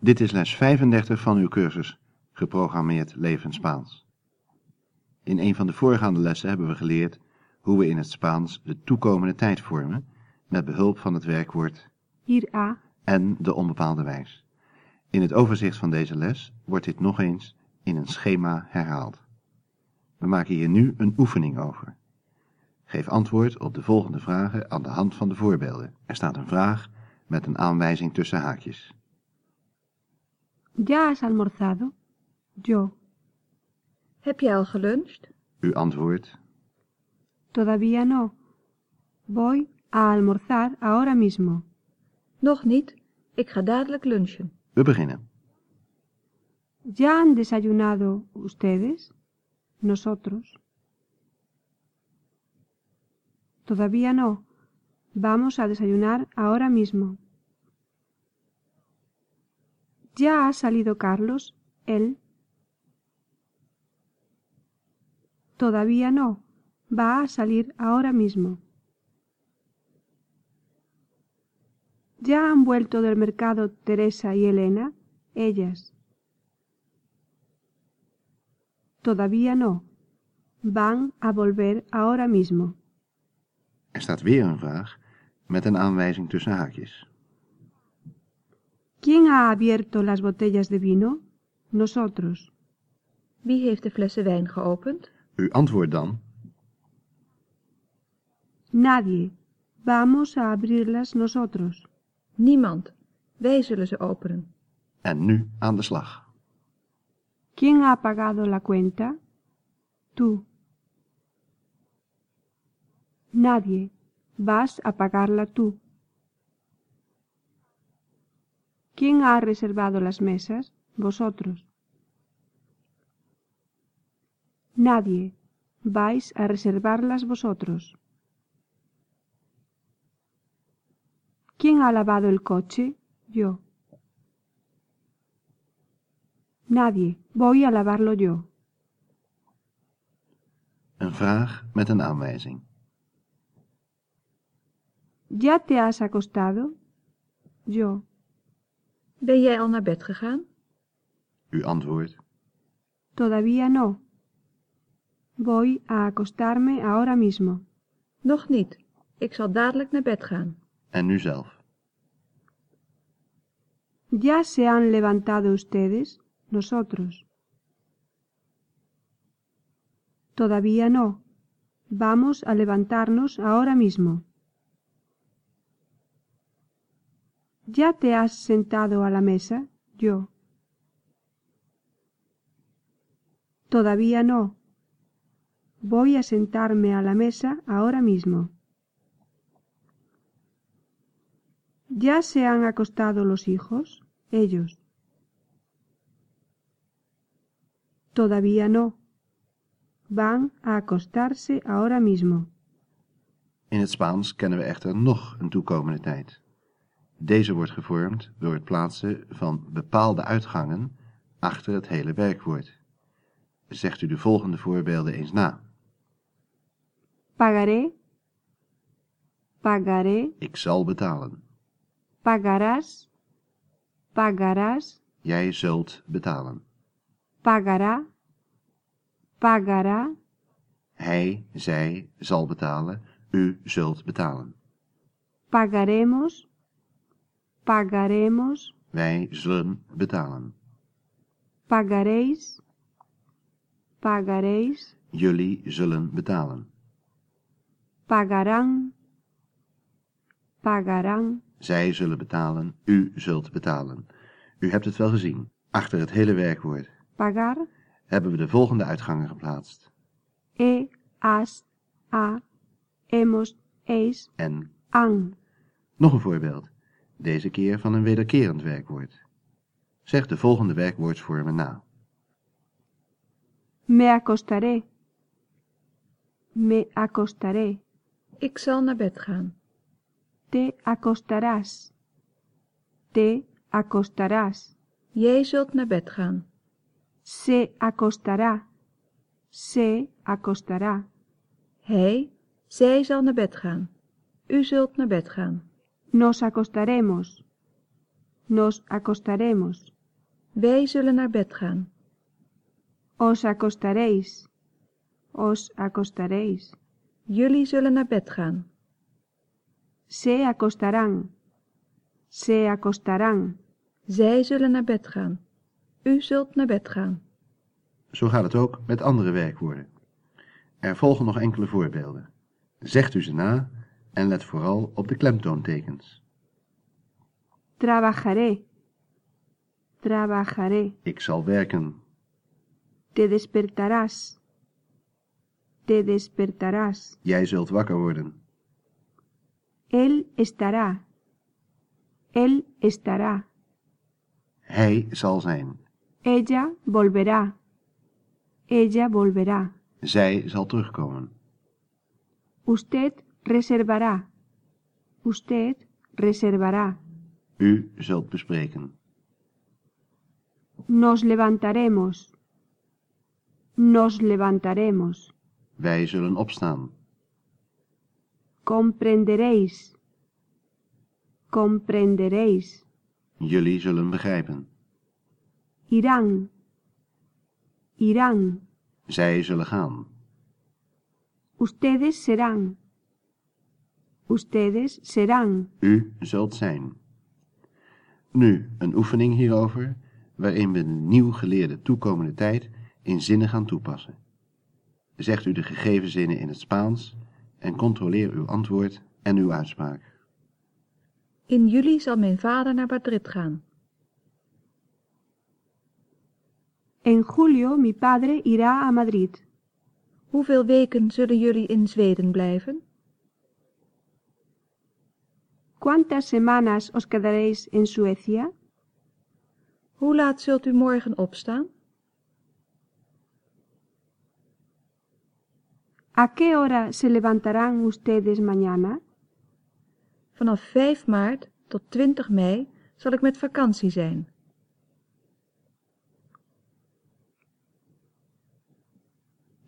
Dit is les 35 van uw cursus Geprogrammeerd Leven Spaans. In een van de voorgaande lessen hebben we geleerd hoe we in het Spaans de toekomende tijd vormen met behulp van het werkwoord irá, en de onbepaalde wijs. In het overzicht van deze les wordt dit nog eens in een schema herhaald. We maken hier nu een oefening over. Geef antwoord op de volgende vragen aan de hand van de voorbeelden. Er staat een vraag met een aanwijzing tussen haakjes. ¿Ya has almorzado? Yo, Heb jij al geluncht? U antwoordt todavía no. Voy a almorzar ahora mismo. Nog niet. Ik ga dadelijk lunchen. We beginnen. ¿Ya han desayunado ustedes? Nosotros. Todavía no. Vamos a desayunar ahora mismo. ¿Ya ha salido Carlos? Él. Todavía no. Va a salir ahora mismo. ¿Ya han vuelto del mercado Teresa y Elena? Ellas. Todavía no. Van a volver ahora mismo. Er staat weer een vraag met een aanwijzing tussen haakjes. ¿Quién ha abierto las botellas de vino? Nosotros. Wie heeft de flessen wijn geopend? U antwoordt dan Nadie. Vamos a abrirlas nosotros. Niemand. Wij zullen ze openen. en nu aan de slag. ¿Quién ha pagado la cuenta? Tú. Nadie. Vas a pagarla tú. ¿Quién ha reservado las mesas? Vosotros. Nadie. Vais a reservarlas vosotros. ¿Quién ha lavado el coche? Yo. Nadie. Voy a lavarlo yo. Een vraag met een aanwijzing. ¿Ya te has acostado? Yo. Ben jij al naar bed gegaan? U antwoordt Todavía no. Voy a acostarme ahora mismo. Nog niet. Ik zal dadelijk naar bed gaan. en nu zelf. ¿Ya se han levantado ustedes? Nosotros. Todavía no. Vamos a levantarnos ahora mismo. ¿Ya te has sentado a la mesa? Yo. Todavía no. Voy a sentarme a la mesa ahora mismo. ¿Ya se han acostado los hijos? Ellos. Todavía no. Van a acostarse ahora mismo. In het Spaans kennen we echter nog een toekomende. Deze wordt gevormd door het plaatsen van bepaalde uitgangen achter het hele werkwoord. Zegt u de volgende voorbeelden eens na. Pagaré. Pagaré. Ik zal betalen. Pagarás. Pagarás. Jij zult betalen. Pagará. Pagará. Hij, zij zal betalen. U zult betalen. Pagaremos. Pagaremos. Wij zullen betalen. Pagaréis. Pagaréis. Jullie zullen betalen. Pagarán. Pagarán. Zij zullen betalen. U zult betalen. U hebt het wel gezien. Achter het hele werkwoord Pagar. hebben we de volgende uitgangen geplaatst. E. Has. A. Hemos. Eis. En Han. nog een voorbeeld. Deze keer van een wederkerend werkwoord. Zeg de volgende werkwoordsvormen na. Me acostaré. Me acostaré. Ik zal naar bed gaan. Te acostarás. Te acostarás. Jij zult naar bed gaan. Se acostará. Se acostará. Hij, zij zal naar bed gaan. U zult naar bed gaan. Nos acostaremos. Nos acostaremos. Wij zullen naar bed gaan. Os acostaréis. Os acostaréis. Jullie zullen naar bed gaan. Se acostarán. Se acostarán. Zij zullen naar bed gaan. U zult naar bed gaan. Zo gaat het ook met andere werkwoorden. Er volgen nog enkele voorbeelden. Zegt u ze na en let vooral op de klemtoontekens. Trabajaré. Trabajaré. Ik zal werken. Te despertarás. Te despertarás. Jij zult wakker worden. Él estará. Él estará. Hij zal zijn. Ella volverá. Ella volverá. Zij zal terugkomen. Usted reservará. Usted reservará. U zult bespreken. Nos levantaremos. Nos levantaremos. Wij zullen opstaan. Comprenderéis. Comprenderéis. Jullie zullen begrijpen. Irán. Irán. Zij zullen gaan. Ustedes serán. Ustedes serán. U zult zijn. Nu een oefening hierover, waarin we de nieuw geleerde toekomende tijd in zinnen gaan toepassen. Zegt u de gegeven zinnen in het Spaans en controleer uw antwoord en uw uitspraak. In juli zal mijn vader naar Madrid gaan. En julio mi padre irá a Madrid. Hoeveel weken zullen jullie in Zweden blijven? ¿Cuántas semanas os quedaréis en Suecia? Hoe laat zult u morgen opstaan? ¿A qué hora se levantarán ustedes mañana? Vanaf 5 maart tot 20 mei zal ik met vakantie zijn.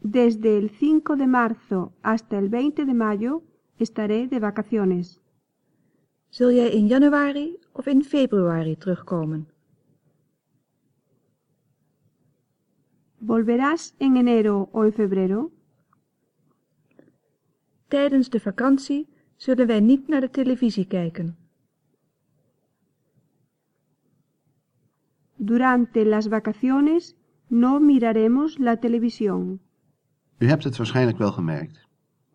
Desde el 5 de marzo hasta el 20 de mayo estaré de vacaciones. Zul jij in januari of in februari terugkomen? ¿Volverás en enero o en febrero? Tijdens de vakantie zullen wij niet naar de televisie kijken. Durante las vacaciones no miraremos la televisión. U hebt het waarschijnlijk wel gemerkt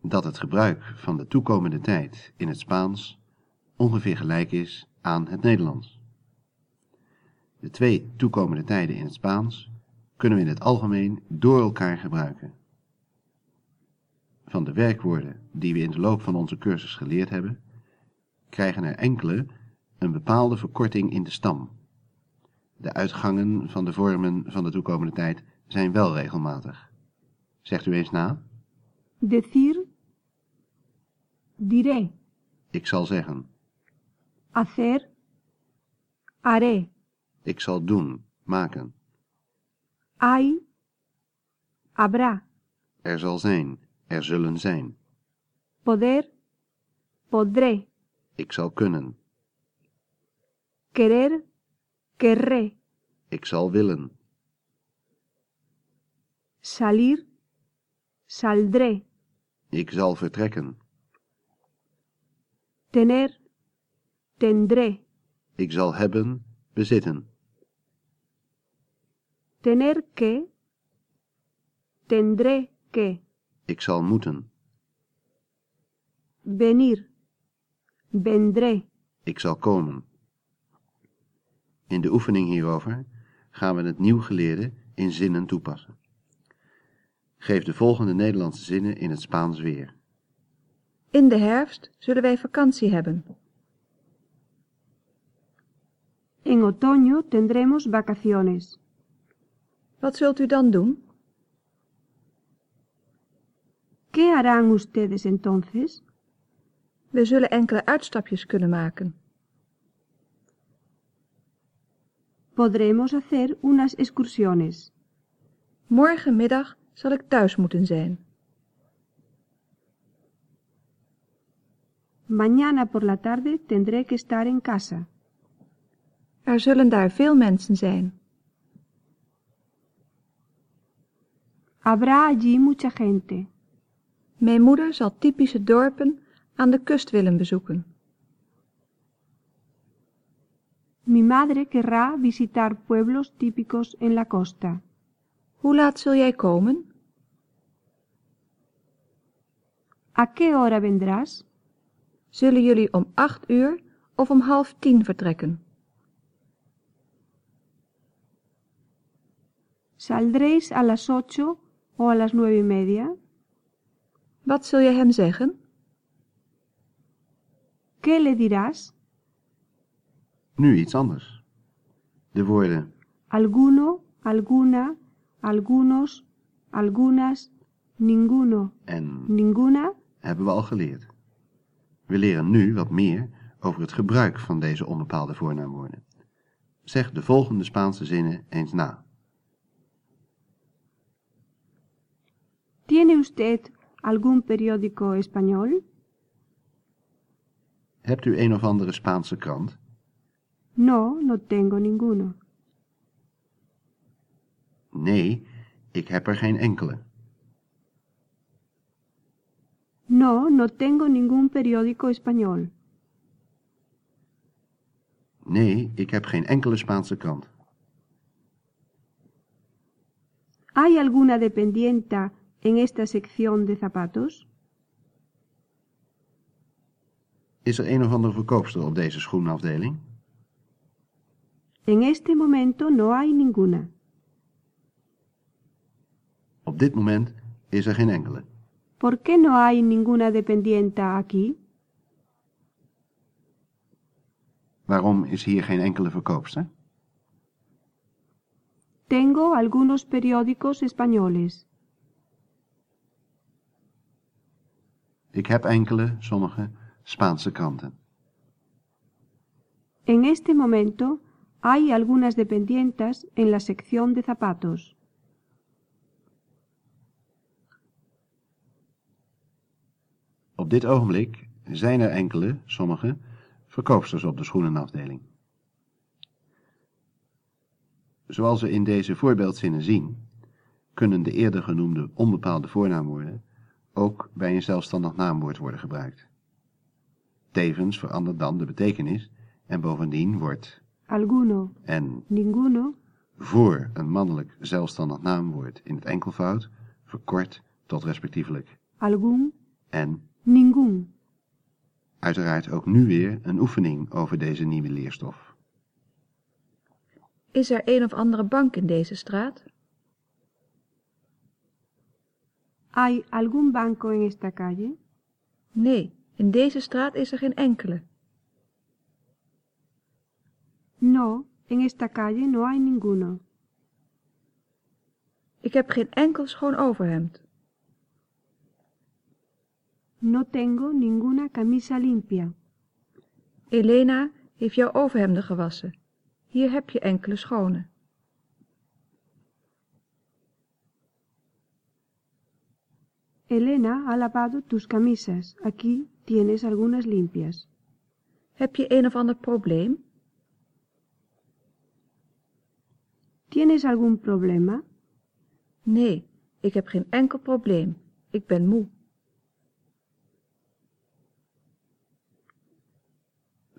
dat het gebruik van de toekomende tijd in het Spaans ongeveer gelijk is aan het Nederlands. De twee toekomende tijden in het Spaans kunnen we in het algemeen door elkaar gebruiken. Van de werkwoorden die we in de loop van onze cursus geleerd hebben, krijgen er enkele een bepaalde verkorting in de stam. De uitgangen van de vormen van de toekomende tijd zijn wel regelmatig. Zegt u eens na. Decir, diré, Ik zal zeggen. Hacer, haré, Ik zal doen, maken. hay, habrá, Er zal zijn, er zullen zijn. poder, podré, Ik zal kunnen. querer, querré, Ik zal willen. salir, saldré, Ik zal vertrekken. tener, tendré, Ik zal hebben, bezitten. tener que, tendré que, Ik zal moeten. venir, vendré. Ik zal komen. In de oefening hierover gaan we het nieuw geleerde in zinnen toepassen. Geef de volgende Nederlandse zinnen in het Spaans weer. In de herfst zullen wij vakantie hebben. En otoño tendremos vacaciones. Wat zult u dan doen? ¿Qué harán ustedes entonces? We zullen enkele uitstapjes kunnen maken. Podremos hacer unas excursiones. Morgenmiddag zal ik thuis moeten zijn. Mañana por la tarde tendré que estar en casa. Er zullen daar veel mensen zijn. Habrá allí mucha gente. Mijn moeder zal typische dorpen aan de kust willen bezoeken. Mi madre querrá visitar pueblos típicos en la costa. Hoe laat zul jij komen? ¿A qué hora vendrás? Zullen jullie om acht uur of om half tien vertrekken? ¿Saldréis a las ocho o a las nueve y media? Wat zul je hem zeggen? ¿Qué le dirás? Nu iets anders. De woorden Alguno, alguna, algunos, algunas, ninguno, en ninguna hebben we al geleerd. We leren nu wat meer over het gebruik van deze onbepaalde voornaamwoorden. Zeg de volgende Spaanse zinnen eens na. ¿Tiene usted algún periódico español? Hebt u een of andere Spaanse krant? No, no tengo ninguno. Nee, ik heb er geen enkele. No, no tengo ningún periódico español. Nee, ik heb geen enkele Spaanse krant. ¿Hay alguna dependienta en esta sección de zapatos? Is er een of andere verkoopster op deze schoenafdeling? En este momento no hay ninguna. Op dit moment is er geen enkele. ¿Por qué no hay ninguna dependienta aquí? Waarom is hier geen enkele verkoopster? Tengo algunos periódicos españoles. Ik heb enkele, sommige, Spaanse kranten. En este momento hay algunas dependientas en la sección de zapatos. Op dit ogenblik zijn er enkele, sommige, verkoopsters op de schoenenafdeling. Zoals we in deze voorbeeldzinnen zien, kunnen de eerder genoemde onbepaalde voornaamwoorden ook bij een zelfstandig naamwoord worden gebruikt. Tevens verandert dan de betekenis en bovendien wordt Alguno, en ninguno, voor een mannelijk zelfstandig naamwoord in het enkelvoud verkort tot respectievelijk algún, en ningún. uiteraard ook nu weer een oefening over deze nieuwe leerstof. Is er een of andere bank in deze straat? ¿Hay algún banco en esta calle? Nee, in deze straat is er geen enkele. No, en esta calle no hay ninguno. Ik heb geen enkel schoon overhemd. No tengo ninguna camisa limpia. Elena heeft jouw overhemden gewassen. Hier heb je enkele schone. Elena ha lavado tus camisas. Aquí tienes algunas limpias. Heb je een of ander probleem? ¿Tienes algún problema? Nee, ik heb geen enkel probleem. Ik ben moe.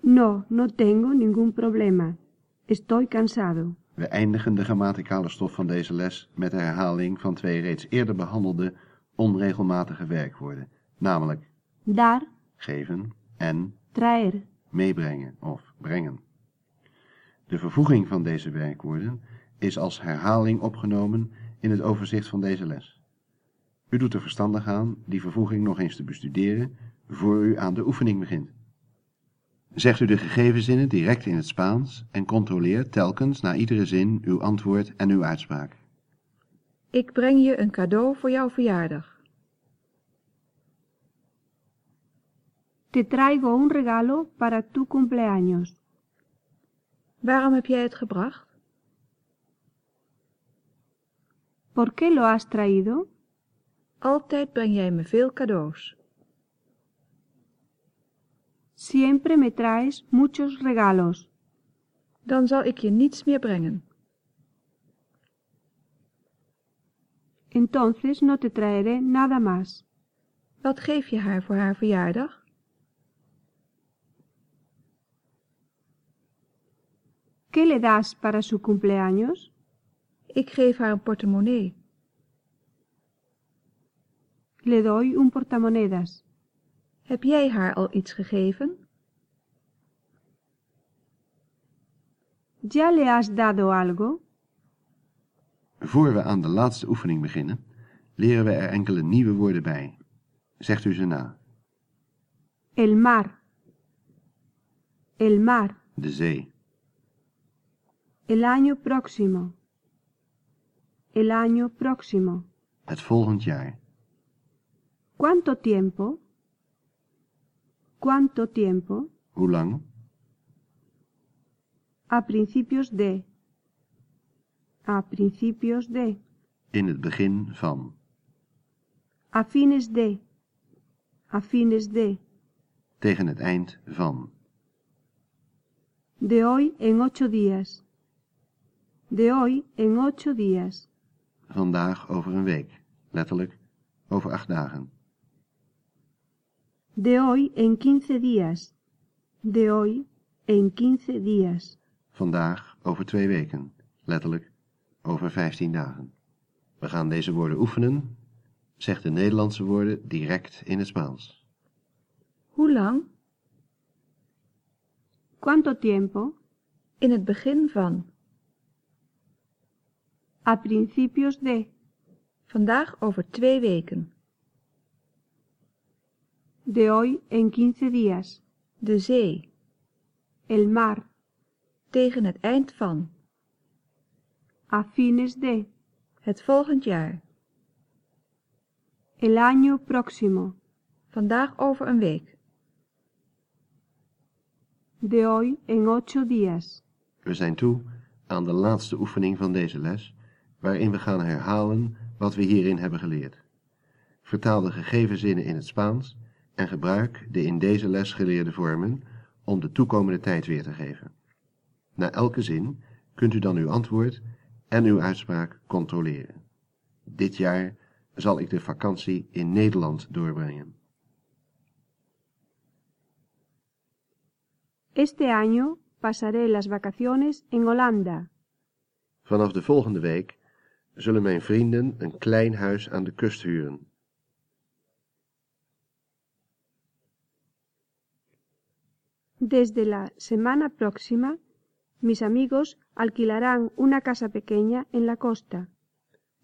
No, no tengo ningún problema. Estoy cansado. We eindigen de grammaticale stof van deze les met de herhaling van twee reeds eerder behandelde onregelmatige werkwoorden, namelijk Dar, geven en traer. meebrengen of brengen. De vervoeging van deze werkwoorden is als herhaling opgenomen in het overzicht van deze les. U doet er verstandig aan die vervoeging nog eens te bestuderen voor u aan de oefening begint. Zegt u de gegeven zinnen direct in het Spaans en controleer telkens na iedere zin uw antwoord en uw uitspraak. Ik breng je een cadeau voor jouw verjaardag. Te traigo un regalo para tu cumpleaños. Waarom heb jij het gebracht? ¿Por qué lo has traído? Altijd breng jij me veel cadeaus. Siempre me traes muchos regalos. Dan zal ik je niets meer brengen. Entonces no te traeré nada más. Wat geef je haar voor haar verjaardag? ¿Qué le das para su cumpleaños? Ik geef haar een portemonnee. Le doy un portamonedas. Heb jij haar al iets gegeven? ¿Ya le has dado algo? Voor we aan de laatste oefening beginnen, leren we er enkele nieuwe woorden bij. Zegt u ze na. El mar. El mar. De zee. El año próximo. El año próximo. Het volgend jaar. ¿Cuánto tiempo? ¿Cuánto tiempo? Hoe lang? A principios de. A principios de. In het begin van. A fines de. A fines de. Tegen het eind van. De hoy en ocho días. De hoy en ocho días. Vandaag over een week. Letterlijk over acht dagen. De hoy en quince días. De hoy en quince días. Vandaag over twee weken. Letterlijk over vijftien dagen. We gaan deze woorden oefenen. Zeg de Nederlandse woorden direct in het Spaans. Hoe lang? ¿Cuánto tiempo? In het begin van. A principios de. Vandaag over twee weken. De hoy en quince días. De zee. El mar. Tegen het eind van. A fines de. Het volgend jaar. El año próximo. Vandaag over een week. De hoy en ocho días. We zijn toe aan de laatste oefening van deze les, waarin we gaan herhalen wat we hierin hebben geleerd. Vertaal de gegeven zinnen in het Spaans en gebruik de in deze les geleerde vormen om de toekomende tijd weer te geven. Na elke zin kunt u dan uw antwoord en uw uitspraak controleren. Dit jaar zal ik de vakantie in Nederland doorbrengen. Este año pasaré las vacaciones en Holanda. Vanaf de volgende week zullen mijn vrienden een klein huis aan de kust huren. Desde la semana próxima, mis amigos alquilarán una casa pequeña en la costa.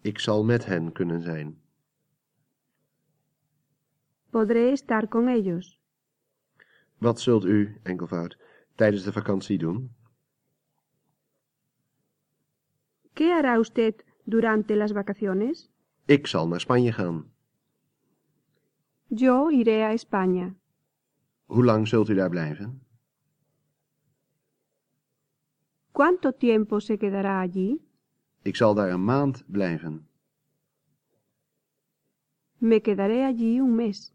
Ik zal met hen kunnen zijn. Podré estar con ellos. Wat zult u, enkelvoud, tijdens de vakantie doen? ¿Qué hará usted durante las vacaciones? Ik zal naar Spanje gaan. Yo iré a España. Hoe lang zult u daar blijven? ¿Cuánto tiempo se quedará allí? Ik zal daar een maand blijven. Me quedaré allí un mes.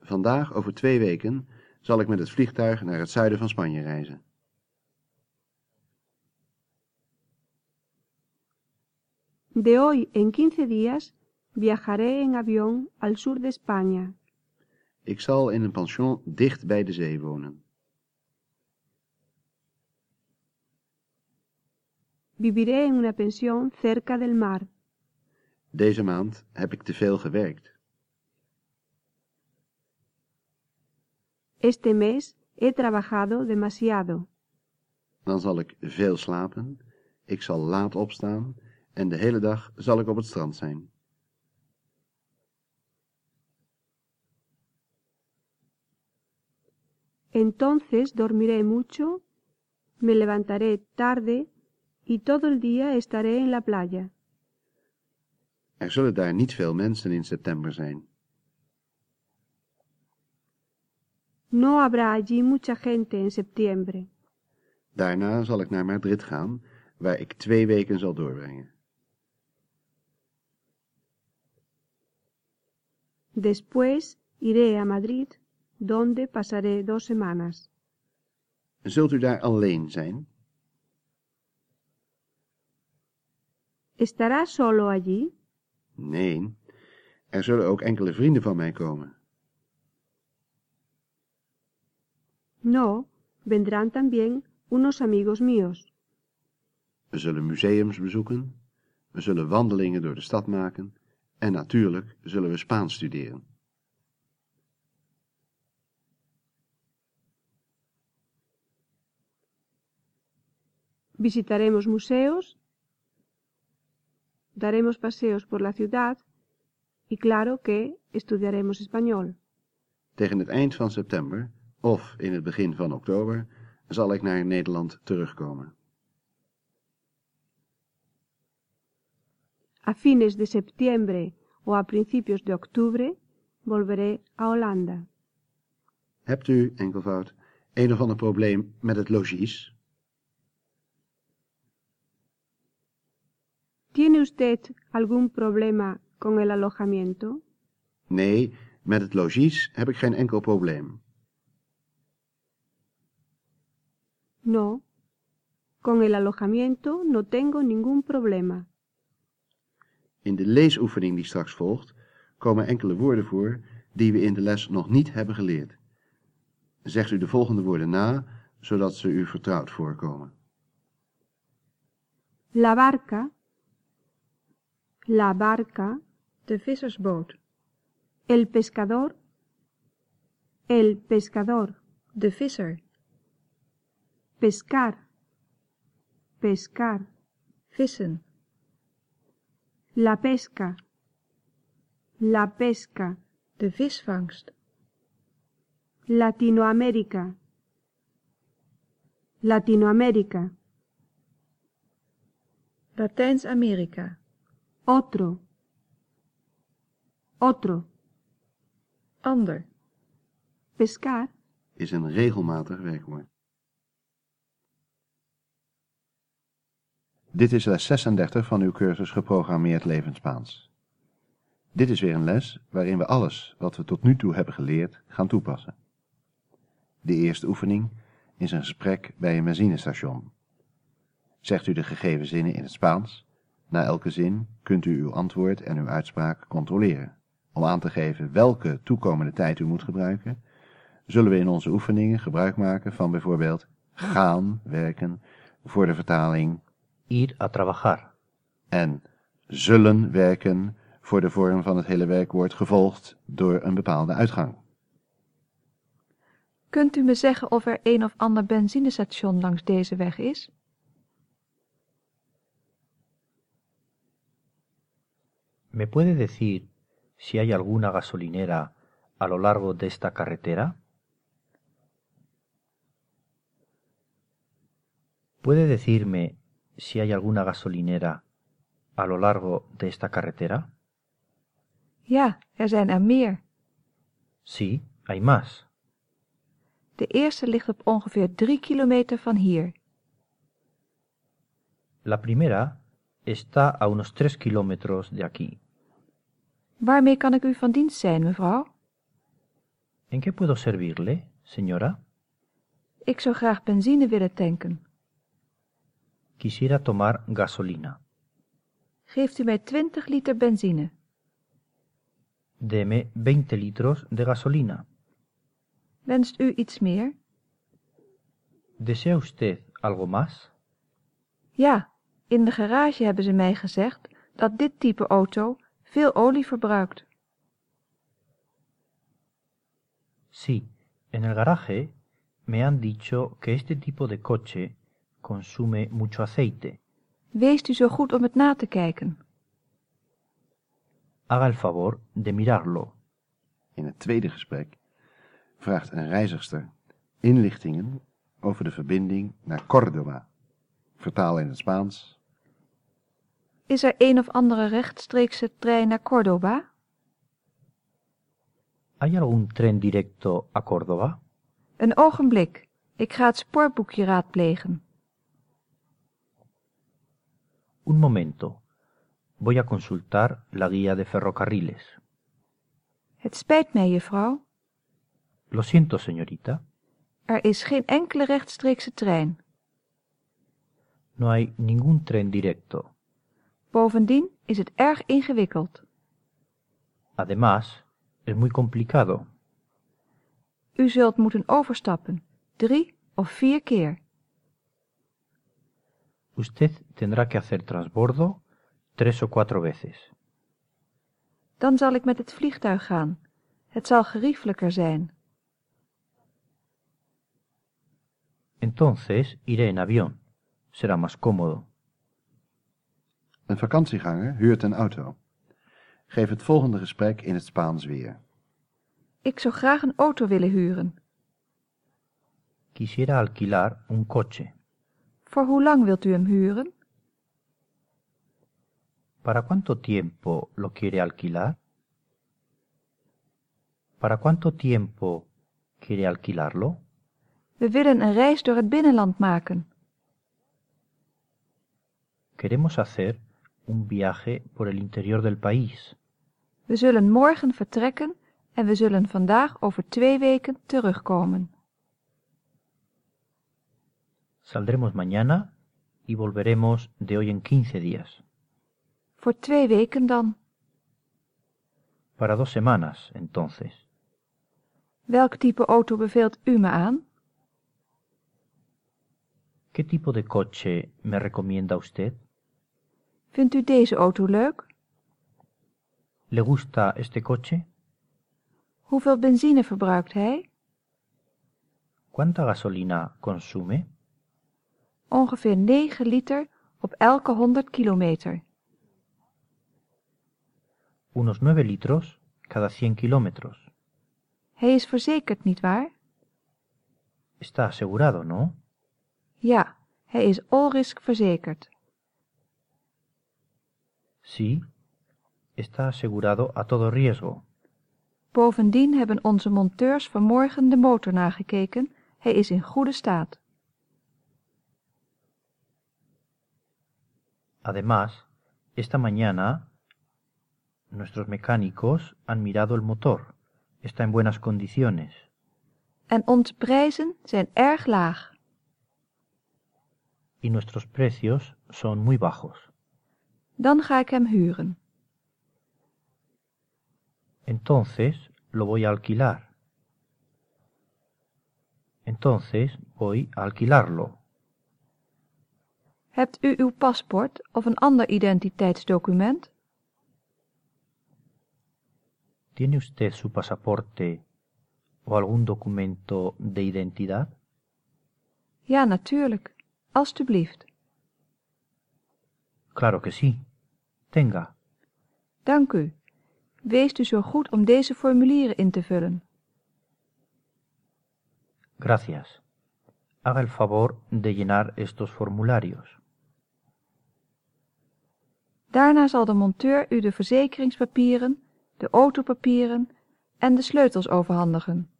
Vandaag, over twee weken, zal ik met het vliegtuig naar het zuiden van Spanje reizen. De hoy en quince días viajaré en avión al sur de España. Ik zal in een pension dicht bij de zee wonen. Viviré en una pensión cerca del mar. Deze maand heb ik te veel gewerkt. Este mes he trabajado demasiado. Dan zal ik veel slapen, ik zal laat opstaan en de hele dag zal ik op het strand zijn. Entonces dormiré mucho, me levantaré tarde y todo el día estaré en la playa. Er zullen daar niet veel mensen in september zijn. No habrá allí mucha gente en septiembre. Daarna zal ik naar Madrid gaan, waar ik twee weken zal doorbrengen. Después iré a Madrid, donde pasaré dos semanas. Zult u daar alleen zijn? ¿Estará solo allí? Nee, er zullen ook enkele vrienden van mij komen. No, vendrán también unos amigos míos. We zullen museums bezoeken, we zullen wandelingen door de stad maken en natuurlijk zullen we Spaans studeren. Visitaremos museos, daremos paseos por la ciudad y claro que estudiaremos español. Tegen het eind van september of in het begin van oktober zal ik naar Nederland terugkomen. A fines de septiembre o a principios de octubre volveré a Holanda. Hebt u, enkelvoud, een of ander probleem met het logies? ¿Tiene usted algún problema con el alojamiento? Nee, met het logies heb ik geen enkel probleem. No. Con el alojamiento no tengo ningún problema. In de leesoefening die straks volgt, komen enkele woorden voor die we in de les nog niet hebben geleerd. Zegt u de volgende woorden na, zodat ze u vertrouwd voorkomen. La barca, la barca, De vissersboot. el pescador, el pescador, De visser. pescar, pescar, Vissen. la pesca, la pesca, De visvangst. Latinoamérica, Latinoamérica, Latijns-Amerika. Otro, otro, Ander. pescar, Is een regelmatig werkwoord. Dit is les 36 van uw cursus Geprogrammeerd Levend Spaans. Dit is weer een les waarin we alles wat we tot nu toe hebben geleerd gaan toepassen. De eerste oefening is een gesprek bij een benzinestation. Zegt u de gegeven zinnen in het Spaans. Na elke zin kunt u uw antwoord en uw uitspraak controleren. Om aan te geven welke toekomende tijd u moet gebruiken, zullen we in onze oefeningen gebruik maken van bijvoorbeeld gaan werken voor de vertaling Ir a trabajar. en zullen werken voor de vorm van het hele werkwoord gevolgd door een bepaalde uitgang. Kunt u me zeggen of er een of ander benzinestation langs deze weg is? ¿Me puede decir si hay alguna gasolinera a lo largo de esta carretera? ¿Puede decirme si hay alguna gasolinera a lo largo de esta carretera? Ja, er zijn er meer. Sí, hay más. De eerste ligt op ongeveer drie kilometer van hier. La primera está a unos tres kilómetros de aquí. Waarmee kan ik u van dienst zijn, mevrouw? ¿En qué puedo servirle, señora? Ik zou graag benzine willen tanken. Quisiera tomar gasolina. Geeft u mij 20 liter benzine. Deme 20 litros de gasolina. Wenst u iets meer? ¿Desea usted algo más? Ja, in de garage hebben ze mij gezegd dat dit type auto veel olie verbruikt. Sí, en el garaje me han dicho que este tipo de coche consume mucho aceite. Weest u zo goed om het na te kijken. Haga el favor de mirarlo. In het tweede gesprek vraagt een reizigster inlichtingen over de verbinding naar Córdoba. Vertaal in het Spaans. Is er een of andere rechtstreekse trein naar Córdoba? ¿Hay algún tren directo a Córdoba? Een ogenblik. Ik ga het spoorboekje raadplegen. Un momento. Voy a consultar la guía de ferrocarriles. Het spijt mij, juffrouw. Lo siento, señorita. Er is geen enkele rechtstreekse trein. No hay ningún tren directo. Bovendien is het erg ingewikkeld. Además, es muy complicado. U zult moeten overstappen, drie of vier keer. Usted tendrá que hacer transbordo tres o cuatro veces. Dan zal ik met het vliegtuig gaan. Het zal geriefelijker zijn. Entonces iré en avión. Será más cómodo. Een vakantieganger huurt een auto. Geef het volgende gesprek in het Spaans weer. Ik zou graag een auto willen huren. Quisiera alquilar un coche. Voor hoe lang wilt u hem huren? ¿Para cuánto tiempo lo quiere alquilar? ¿Para cuánto tiempo quiere alquilarlo? We willen een reis door het binnenland maken. Queremos hacer un viaje por el interior del país. We zullen morgen vertrekken en we zullen vandaag over twee weken terugkomen. Saldremos mañana y volveremos de hoy en 15 días. Voor twee weken dan. Para dos semanas, entonces. Welk type auto beveelt u me aan? ¿Qué tipo de coche me recomienda usted? Vindt u deze auto leuk? ¿Le gusta este coche? Hoeveel benzine verbruikt hij? ¿Cuánta gasolina consume? Ongeveer 9 liter op elke 100 kilometer. Unos 9 litros cada 100 kilómetros. Hij is verzekerd, nietwaar? Está asegurado, ¿no? Ja, hij is all-risk verzekerd. Sí. Está asegurado a todo riesgo. Bovendien hebben onze monteurs vanmorgen de motor nagekeken. Hij is in goede staat. Además, esta mañana nuestros mecánicos han mirado el motor. Está en buenas condiciones. En onze prijzen zijn erg laag. Y nuestros precios son muy bajos. Dan ga ik hem huren. Entonces lo voy a alquilar. Entonces voy a alquilarlo. Hebt u uw paspoort of een ander identiteitsdocument? ¿Tiene usted su pasaporte o algún documento de identidad? Ja, natuurlijk. Alstublieft. Claro que sí. Tenga. Dank u. Wees u zo goed om deze formulieren in te vullen. Gracias. Haga el favor de llenar estos formularios. Daarna zal de monteur u de verzekeringspapieren, de autopapieren en de sleutels overhandigen.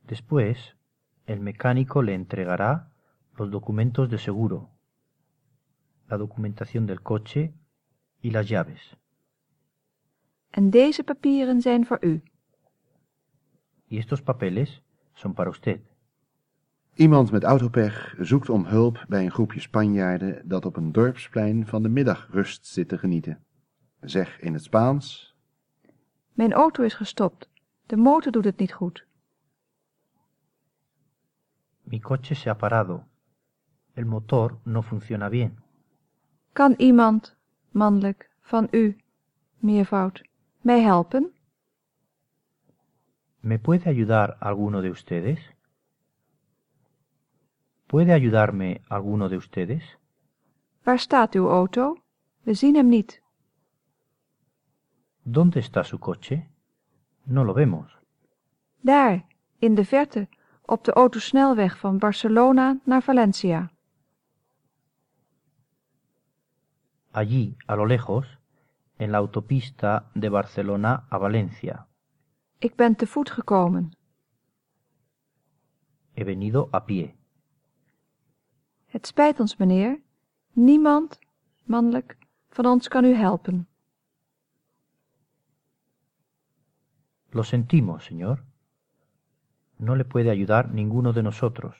Después, el mecánico le entregará los documentos de seguro, la documentación del coche y las llaves. En deze papieren zijn voor u. Y estos papeles son para usted. Iemand met autopech zoekt om hulp bij een groepje Spanjaarden dat op een dorpsplein van de middagrust zit te genieten. Zeg in het Spaans. Mijn auto is gestopt. De motor doet het niet goed. Mi coche se ha parado. El motor no funciona bien. Kan iemand, mannelijk, van u, meervoud, mij helpen? ¿Me puede ayudar alguno de ustedes? ¿Puede ayudarme alguno de ustedes? Waar staat uw auto? We zien hem niet. ¿Dónde está su coche? No lo vemos. Daar, in de verte, op de autosnelweg van Barcelona naar Valencia. Allí, a lo lejos, en la autopista de Barcelona a Valencia. Ik ben te voet gekomen. He venido a pie. Het spijt ons, meneer. Niemand, mannelijk, van ons kan u helpen. Lo sentimos, señor. No le puede ayudar ninguno de nosotros.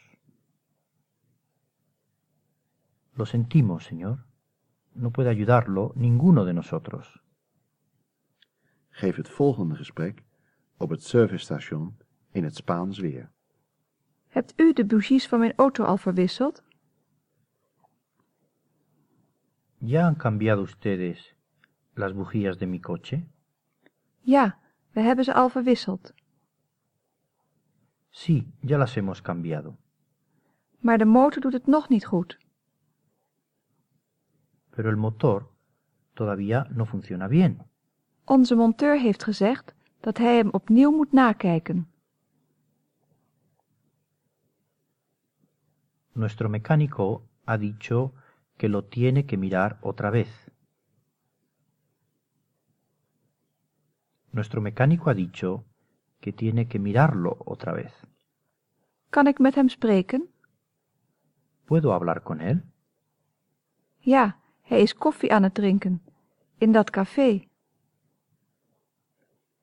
Lo sentimos, señor. No puede ayudarlo ninguno de nosotros. Geef het volgende gesprek op het servicestation in het Spaans weer. Hebt u de bougies van mijn auto al verwisseld? ¿Ya han cambiado ustedes las bujías de mi coche? Ja, we hebben ze al verwisseld. Sí, ya las hemos cambiado. Maar de motor doet het nog niet goed. Pero el motor todavía no funciona bien. Onze monteur heeft gezegd dat hij hem opnieuw moet nakijken. Nuestro mecánico ha dicho que lo tiene que mirar otra vez. Nuestro mecánico ha dicho que tiene que mirarlo otra vez. Kan ik met hem spreken? ¿Puedo hablar con él? Ja, hij is koffie aan het drinken. In dat café.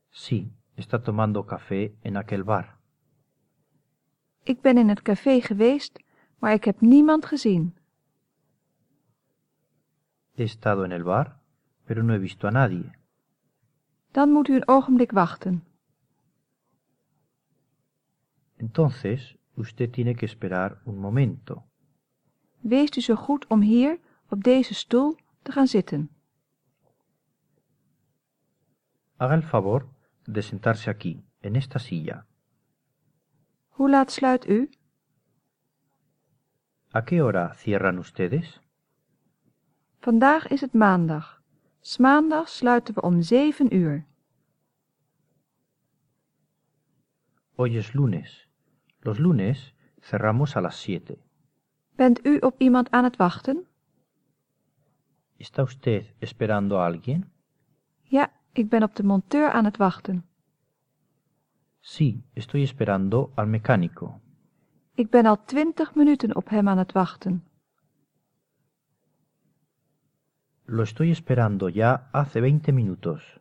Sí, está tomando café en aquel bar. Ik ben in het café geweest, maar ik heb niemand gezien. He estado en el bar, pero no he visto a nadie. Dan moet u een ogenblik wachten. Entonces, usted tiene que esperar un momento. Wees u zo goed om hier, op deze stoel, te gaan zitten. Haga el favor de sentarse aquí, en esta silla. Hoe laat sluit u? ¿A qué hora cierran ustedes? Vandaag is het maandag. S maandags sluiten we om zeven uur. Hoy es lunes. Los lunes cerramos a las siete. Bent u op iemand aan het wachten? ¿Está usted esperando a alguien? Ja, ik ben op de monteur aan het wachten. Sí, estoy esperando al mecánico. Ik ben al twintig minuten op hem aan het wachten. Lo estoy esperando ya hace veinte minutos.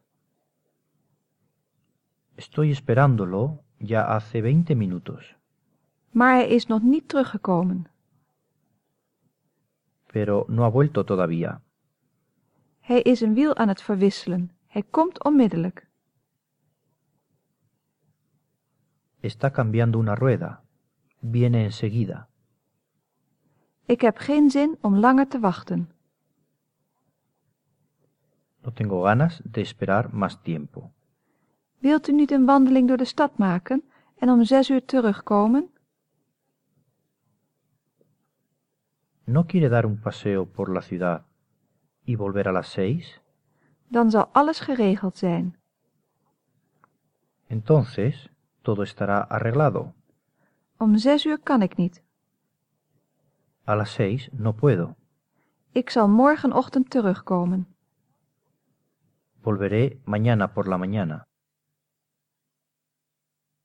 Estoy esperándolo ya hace veinte minutos. Maar hij is nog niet teruggekomen. Pero no ha vuelto todavía. Hij is een wiel aan het verwisselen. Hij komt onmiddellijk. Está cambiando una rueda. Viene enseguida. Ik heb geen zin om langer te wachten. No tengo ganas de esperar más tiempo. Wilt u niet een wandeling door de stad maken en om zes uur terugkomen? ¿No quiere dar un paseo por la ciudad y volver a las seis? Dan zal alles geregeld zijn. Entonces todo estará arreglado. Om zes uur kan ik niet. A las seis no puedo. Ik zal morgenochtend terugkomen. Volveré mañana por la mañana.